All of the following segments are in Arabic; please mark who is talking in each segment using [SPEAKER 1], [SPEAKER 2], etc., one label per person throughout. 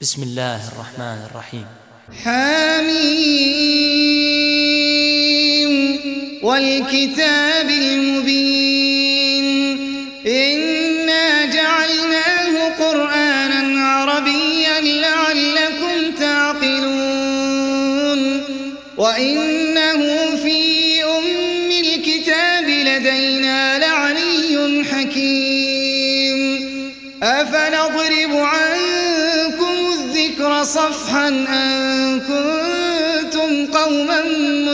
[SPEAKER 1] بسم الله الرحمن الرحيم
[SPEAKER 2] حاميم والكتاب المبين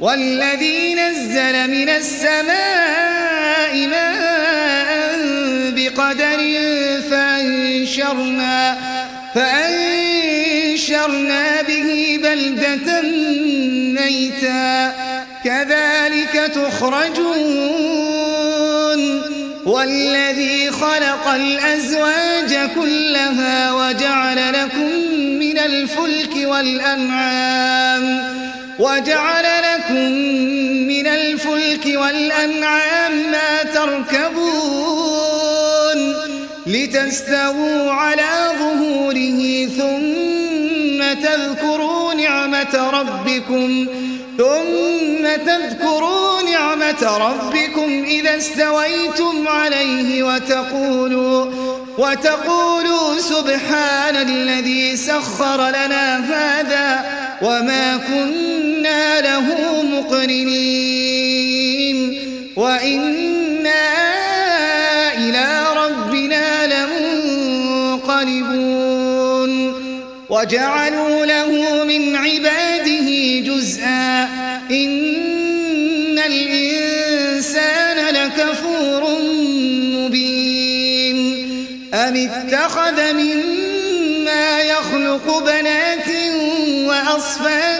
[SPEAKER 2] والذي نزل من السماء ماء بقدر فانشرنا فأنشرنا به بلدة ميتا. كذلك تخرجون. والذي خلق الأزواج كلها وجعل لكم من الفلك والأنعام. وجعل لكم من الفلك والأنعام ما تركبون لتستووا على ظهوره ثم تذكروا نعمة ربكم ثم تذكروا نعمة ربكم إذا استويتم عليه وتقولوا وتقولوا سبحان الذي سخر لنا هذا وما كنا مقرنين. وإنا إلى ربنا لمنقلبون. وجعلوا له من عباده جزءا. إن الإنسان لكفور مبين. أم اتخذ مما يخلق بنات وأصفاد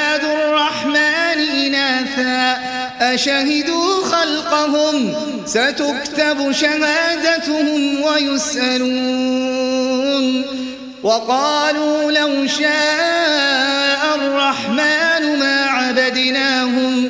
[SPEAKER 2] شهدوا خلقهم ستكتب شهادتهم ويسألون. وقالوا لو شاء الرحمن ما عبدناهم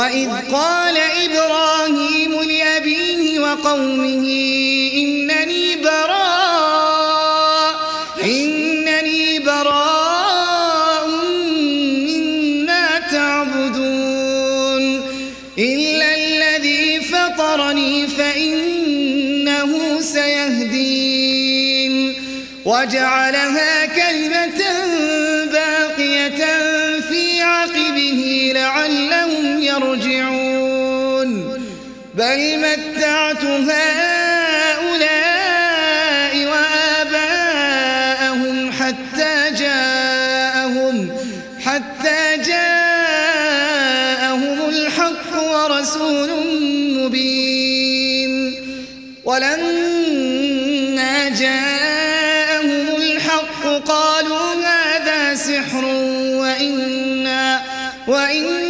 [SPEAKER 2] وَإِذْ قَالَ إِبْرَاهِيمُ لِأَبِيهِ وَقَوْمِهِ إِنَّنِي بَرَاءٌ إِنَّنِي بَرَاءٌ مِّمَّا تَعْبُدُونَ إِلَّا الَّذِي فَطَرَنِي فَإِنَّهُ سَيَهْدِينِ وَجَعَلَهَا كَلِمَةً بل متعت هؤلاء وآباءهم حتى جاءهم حتى جاءهم الحق ورسول مبين. ولما جاءهم الحق قالوا هذا سحر وإنا وإنا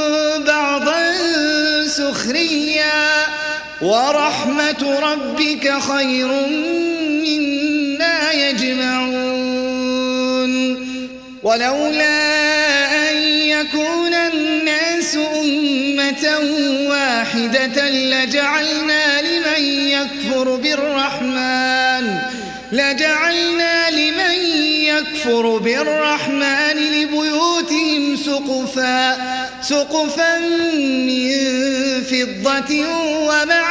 [SPEAKER 2] ورحمة ربك خير مما يجمعون. ولولا أن يكون الناس أمة واحدة لجعلنا لمن يكفر بالرحمن لجعلنا لمن يكفر بالرحمن لبيوتهم سقفا سقفا من فضة ومعادن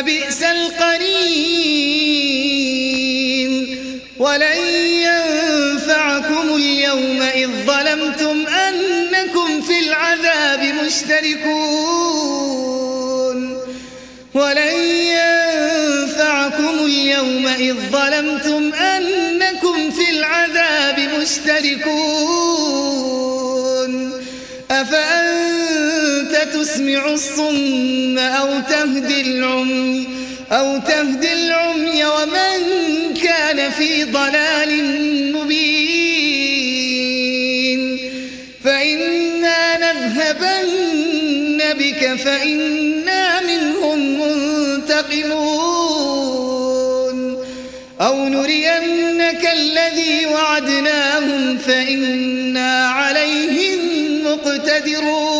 [SPEAKER 2] فبئس القرين. ولن ينفعكم اليوم إذ ظلمتم أنكم في العذاب مشتركون. ولن ينفعكم اليوم إذ ظلمتم أنكم في العذاب مشتركون. أفأ تسمع الصم أو تهدي العمي أو تهدي العمي ومن كان في ضلال مبين فإنا نذهبن بك فإنا منهم منتقمون أو نرينك الذي وعدناهم فإنا عليهم مقتدرون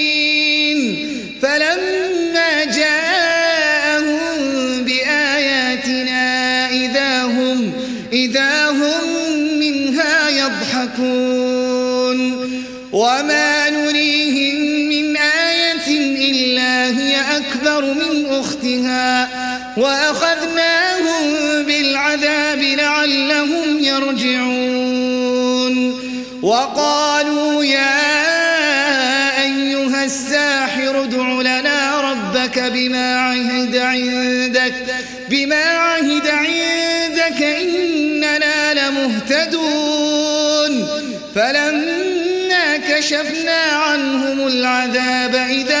[SPEAKER 2] هي أكبر من أختها وأخذناهم بالعذاب لعلهم يرجعون وقالوا يا أيها الساحر ادع لنا ربك بما عهد عندك بما عهد عندك إننا لمهتدون فلما كشفنا عنهم العذاب إذا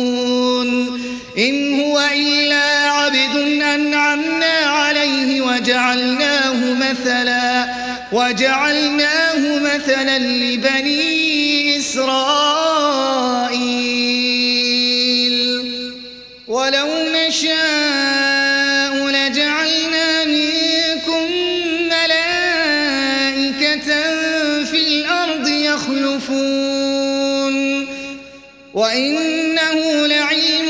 [SPEAKER 2] إن هو إلا عبد أنعمنا عليه وجعلناه مثلا وجعلناه مثلا لبني إسرائيل. ولو نشاء لجعلنا منكم ملائكة في الأرض يخلفون. وإنه لعلم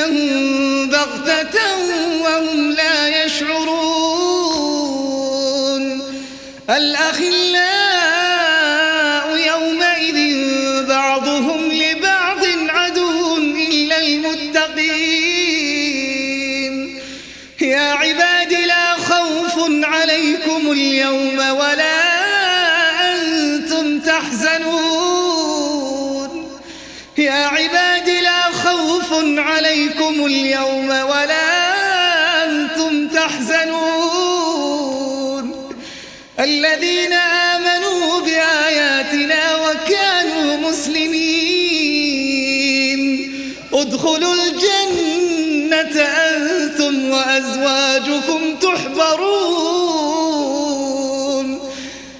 [SPEAKER 2] تأتيهم أنتم اليوم ولا أنتم تحزنون. الذين آمنوا بآياتنا وكانوا مسلمين. ادخلوا الجنة أنتم وأزواجكم تحبرون.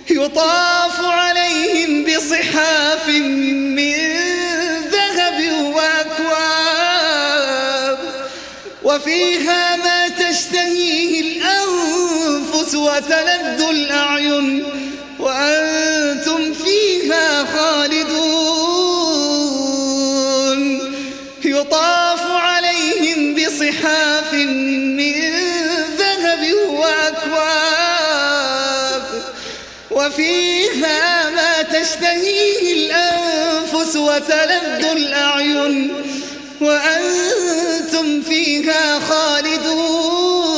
[SPEAKER 2] يطاف عليهم بصحاب وفيها ما تشتهيه الأنفس وتلد الأعين وأنتم فيها خالدون. يطاف عليهم بصحاف من ذهب وأكواب. وفيها ما تشتهيه الأنفس وتلد الأعين وأنتم كنتم فيها خالدون.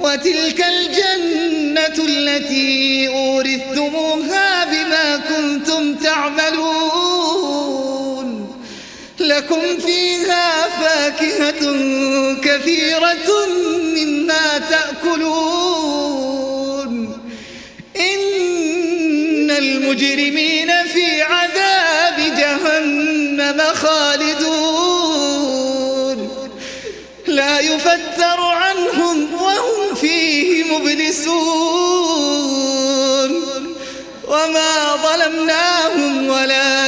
[SPEAKER 2] وتلك الجنة التي أورثتموها بما كنتم تعملون. لكم فيها فاكهة كثيرة مما تأكلون. إن المجرمين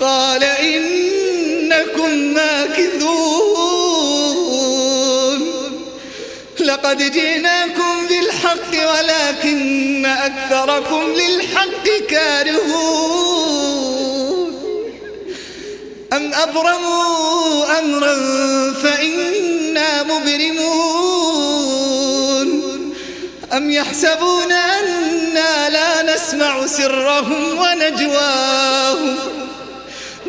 [SPEAKER 2] قال إنكم ماكذون لقد جئناكم بالحق ولكن أكثركم للحق كارهون. أم أبرموا أمرا فإنا مبرمون. أم يحسبون أنا لا نسمع سرهم ونجواهم.